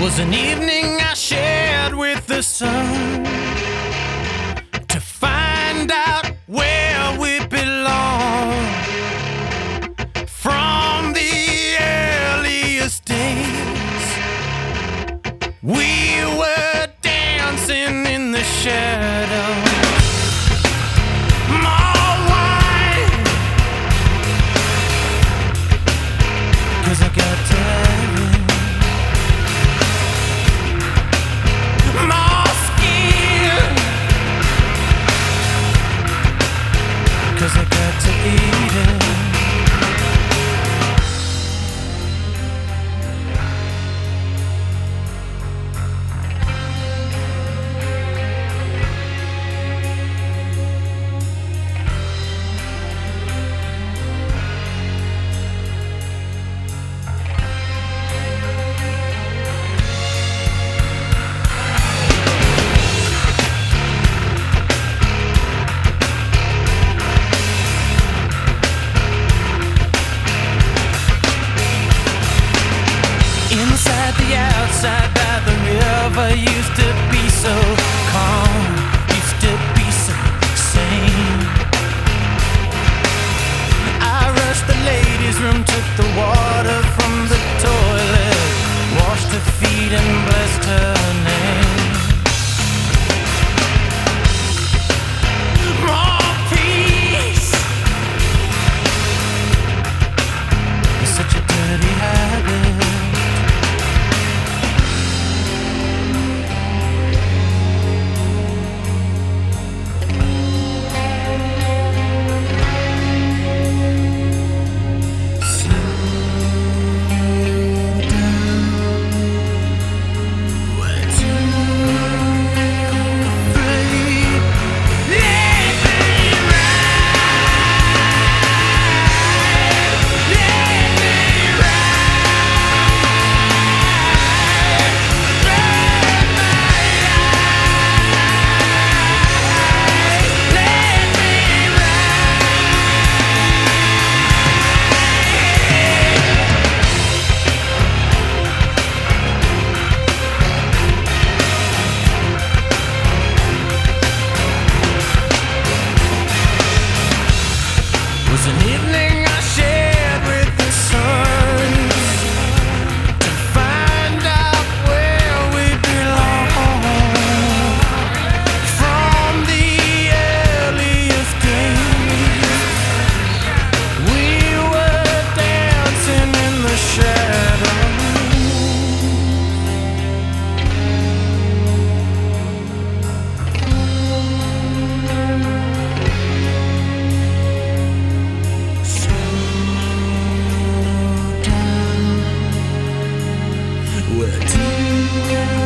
was an evening I shared with the sun to find out where we belong. From the earliest days, we were dancing in the shadows. Cause I got Cause I got to eat it. side by the river used to be so an evening Good.